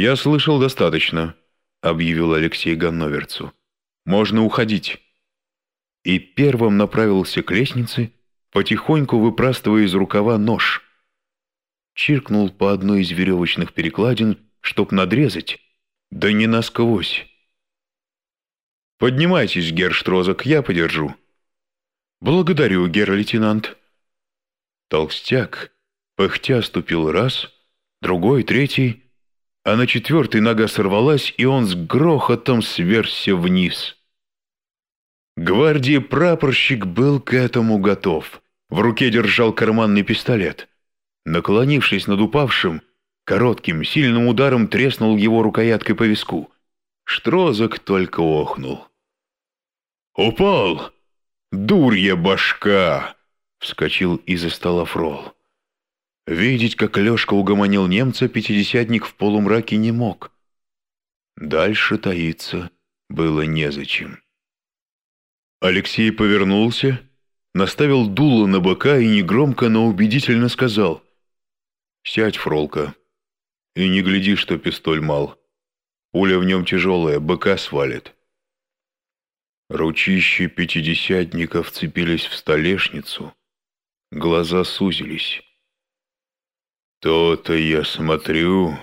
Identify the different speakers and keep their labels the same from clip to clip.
Speaker 1: «Я слышал достаточно», — объявил Алексей Ганноверцу. «Можно уходить». И первым направился к лестнице, потихоньку выпрастывая из рукава нож. Чиркнул по одной из веревочных перекладин, чтоб надрезать, да не насквозь. «Поднимайтесь, герштрозок, я подержу». «Благодарю, гер-лейтенант». Толстяк, пыхтя, ступил раз, другой, третий, а на четвертый нога сорвалась, и он с грохотом сверся вниз. Гвардии прапорщик был к этому готов. В руке держал карманный пистолет. Наклонившись над упавшим, коротким, сильным ударом треснул его рукояткой по виску. Штрозок только охнул. «Упал! Дурья башка!» — вскочил из-за стола Фрол. Видеть, как Лешка угомонил немца, пятидесятник в полумраке не мог. Дальше таиться было незачем. Алексей повернулся, наставил дуло на бока и негромко, но убедительно сказал «Сядь, Фролка, и не гляди, что пистоль мал. Пуля в нем тяжелая, быка свалит». Ручищи пятидесятника вцепились в столешницу, глаза сузились. «То-то я смотрю,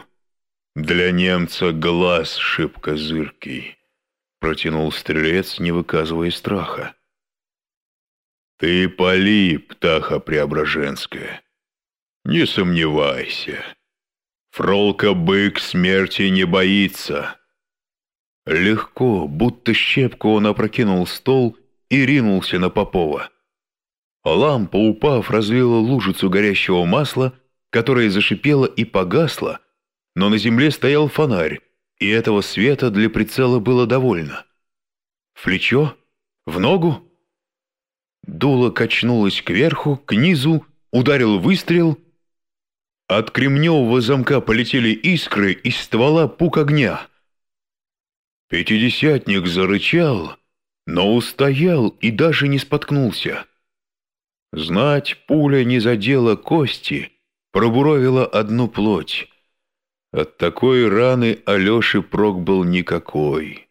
Speaker 1: для немца глаз шибко зыркий», — протянул стрелец, не выказывая страха. «Ты пали, птаха Преображенская, не сомневайся. Фролка-бык смерти не боится». Легко, будто щепку он опрокинул стол и ринулся на Попова. Лампа, упав, развила лужицу горящего масла — которая зашипела и погасла, но на земле стоял фонарь, и этого света для прицела было довольно. В плечо? В ногу? Дуло качнулось кверху, к низу, ударил выстрел. От кремневого замка полетели искры, из ствола пук огня. Пятидесятник зарычал, но устоял и даже не споткнулся. Знать, пуля не задела кости — пробуровила одну плоть. От такой раны Алёше прок был никакой.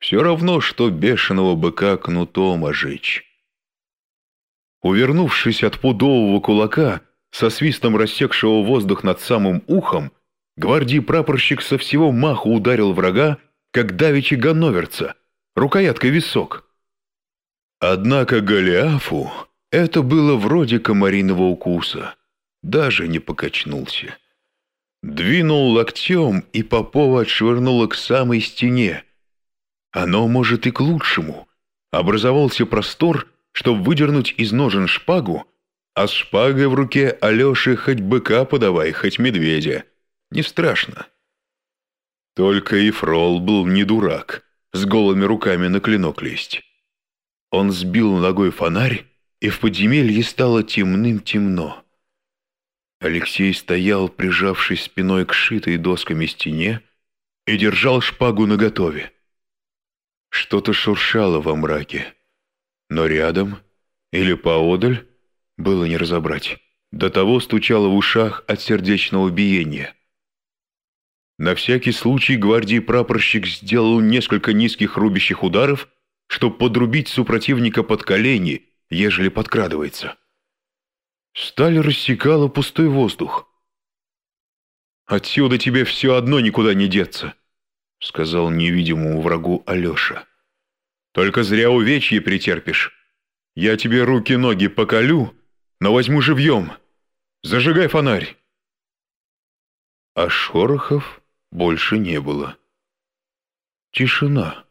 Speaker 1: Все равно, что бешеного быка кнутом ожечь. Увернувшись от пудового кулака, со свистом рассекшего воздух над самым ухом, гвардии прапорщик со всего маху ударил врага, как давичи ганноверца, рукояткой висок. Однако Голиафу это было вроде комариного укуса даже не покачнулся. Двинул локтем, и Попова отшвырнуло к самой стене. Оно, может, и к лучшему. Образовался простор, чтобы выдернуть из ножен шпагу, а с шпагой в руке Алёше хоть быка подавай, хоть медведя. Не страшно. Только и Фрол был не дурак, с голыми руками на клинок лезть. Он сбил ногой фонарь, и в подземелье стало темным-темно. Алексей стоял, прижавшись спиной к шитой досками стене, и держал шпагу наготове. Что-то шуршало во мраке, но рядом или поодаль было не разобрать. До того стучало в ушах от сердечного биения. На всякий случай гвардии прапорщик сделал несколько низких рубящих ударов, чтобы подрубить супротивника под колени, ежели подкрадывается. Сталь рассекала пустой воздух. «Отсюда тебе все одно никуда не деться», — сказал невидимому врагу Алеша. «Только зря увечье претерпишь. Я тебе руки-ноги поколю, но возьму живьем. Зажигай фонарь». А шорохов больше не было. Тишина.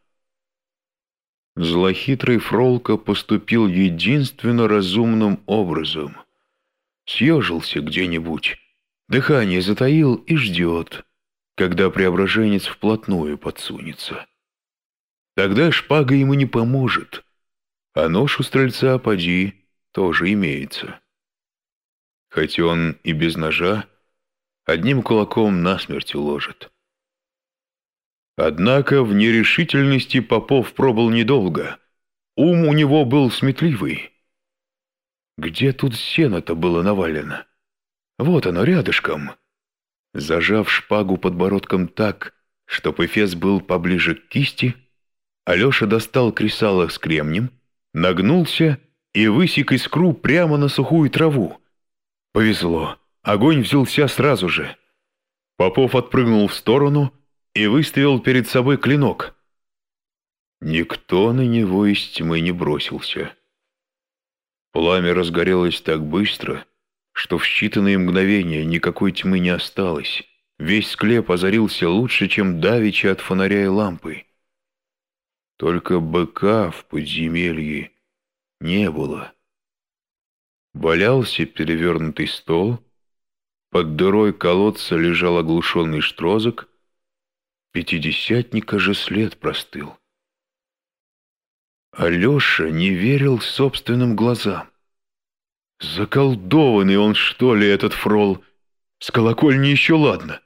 Speaker 1: Злохитрый Фролка поступил единственно разумным образом — съежился где-нибудь, дыхание затаил и ждет, когда преображенец вплотную подсунется. Тогда шпага ему не поможет, а нож у стрельца поди тоже имеется. Хоть он и без ножа, одним кулаком насмерть уложит. Однако в нерешительности Попов пробыл недолго. Ум у него был сметливый. Где тут сено-то было навалено? Вот оно, рядышком. Зажав шпагу подбородком так, чтоб эфес был поближе к кисти, Алеша достал кресало с кремнем, нагнулся и высек искру прямо на сухую траву. Повезло, огонь взялся сразу же. Попов отпрыгнул в сторону и выставил перед собой клинок. Никто на него из тьмы не бросился. Пламя разгорелось так быстро, что в считанные мгновения никакой тьмы не осталось. Весь склеп озарился лучше, чем давича от фонаря и лампы. Только быка в подземелье не было. Валялся перевернутый стол, под дырой колодца лежал оглушенный штрозок, пятидесятника же след простыл. Алеша не верил собственным глазам. Заколдованный он, что ли, этот фрол? С колокольни еще ладно.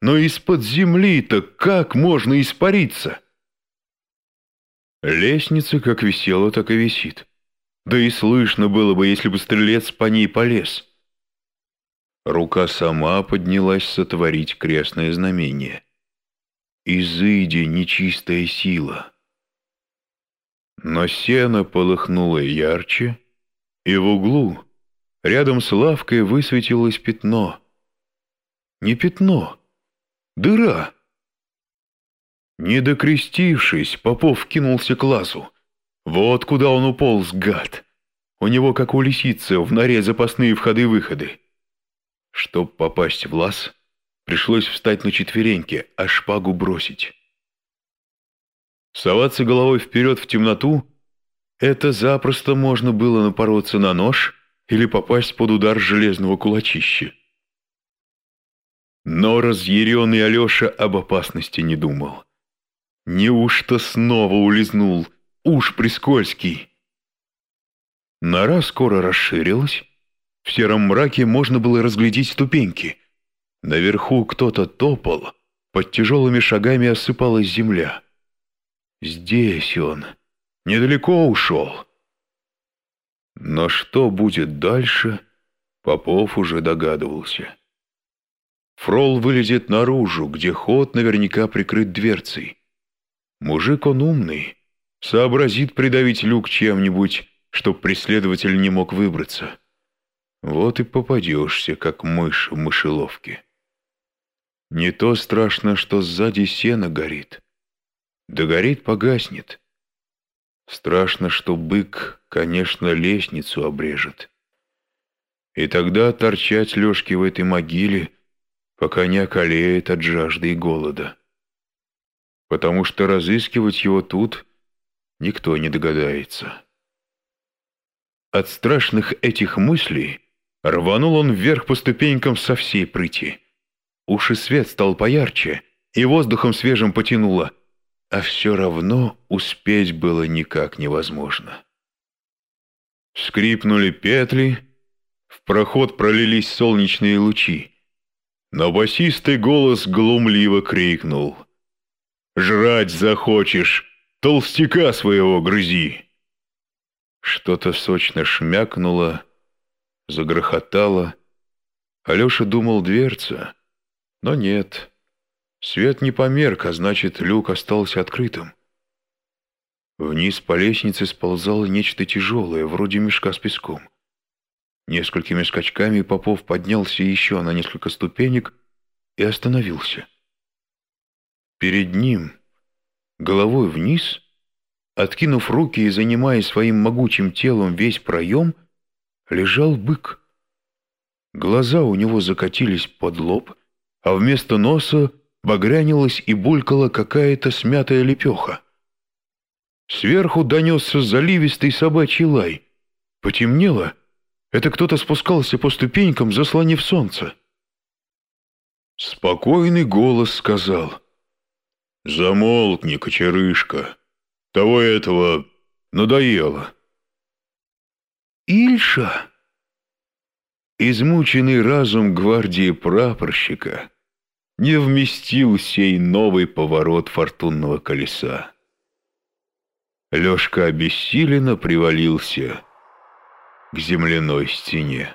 Speaker 1: Но из-под земли-то как можно испариться? Лестница как висела, так и висит. Да и слышно было бы, если бы стрелец по ней полез. Рука сама поднялась сотворить крестное знамение. «Изыди, нечистая сила!» Но сено полыхнуло ярче, и в углу, рядом с лавкой, высветилось пятно. Не пятно, дыра. Не докрестившись, Попов кинулся к лазу. Вот куда он уполз, гад. У него, как у лисицы, в норе запасные входы-выходы. Чтоб попасть в лаз, пришлось встать на четвереньки, а шпагу бросить. Соваться головой вперед в темноту — это запросто можно было напороться на нож или попасть под удар железного кулачища. Но разъяренный Алеша об опасности не думал. Неужто снова улизнул, уж прискользкий? Нора скоро расширилась. В сером мраке можно было разглядеть ступеньки. Наверху кто-то топал, под тяжелыми шагами осыпалась земля. Здесь он. Недалеко ушел. Но что будет дальше, Попов уже догадывался. Фрол вылезет наружу, где ход наверняка прикрыт дверцей. Мужик он умный, сообразит придавить люк чем-нибудь, чтоб преследователь не мог выбраться. Вот и попадешься, как мышь в мышеловке. Не то страшно, что сзади сено горит. Догорит, погаснет. Страшно, что бык, конечно, лестницу обрежет. И тогда торчать Лешке в этой могиле, пока не околеет от жажды и голода. Потому что разыскивать его тут никто не догадается. От страшных этих мыслей рванул он вверх по ступенькам со всей прыти. Уши свет стал поярче, и воздухом свежим потянуло — а все равно успеть было никак невозможно. Скрипнули петли, в проход пролились солнечные лучи, но басистый голос глумливо крикнул. «Жрать захочешь, толстяка своего грызи!» Что-то сочно шмякнуло, загрохотало. Алеша думал дверца, но нет — Свет не померк, а значит, люк остался открытым. Вниз по лестнице сползало нечто тяжелое, вроде мешка с песком. Несколькими скачками Попов поднялся еще на несколько ступенек и остановился. Перед ним, головой вниз, откинув руки и занимая своим могучим телом весь проем, лежал бык. Глаза у него закатились под лоб, а вместо носа багрянилась и булькала какая-то смятая лепеха. Сверху донесся заливистый собачий лай. Потемнело. Это кто-то спускался по ступенькам, заслонив солнце. Спокойный голос сказал. «Замолкни, кочерышка. Того этого надоело». «Ильша!» Измученный разум гвардии прапорщика — не вместил сей новый поворот фортунного колеса. Лёшка обессиленно привалился к земляной стене.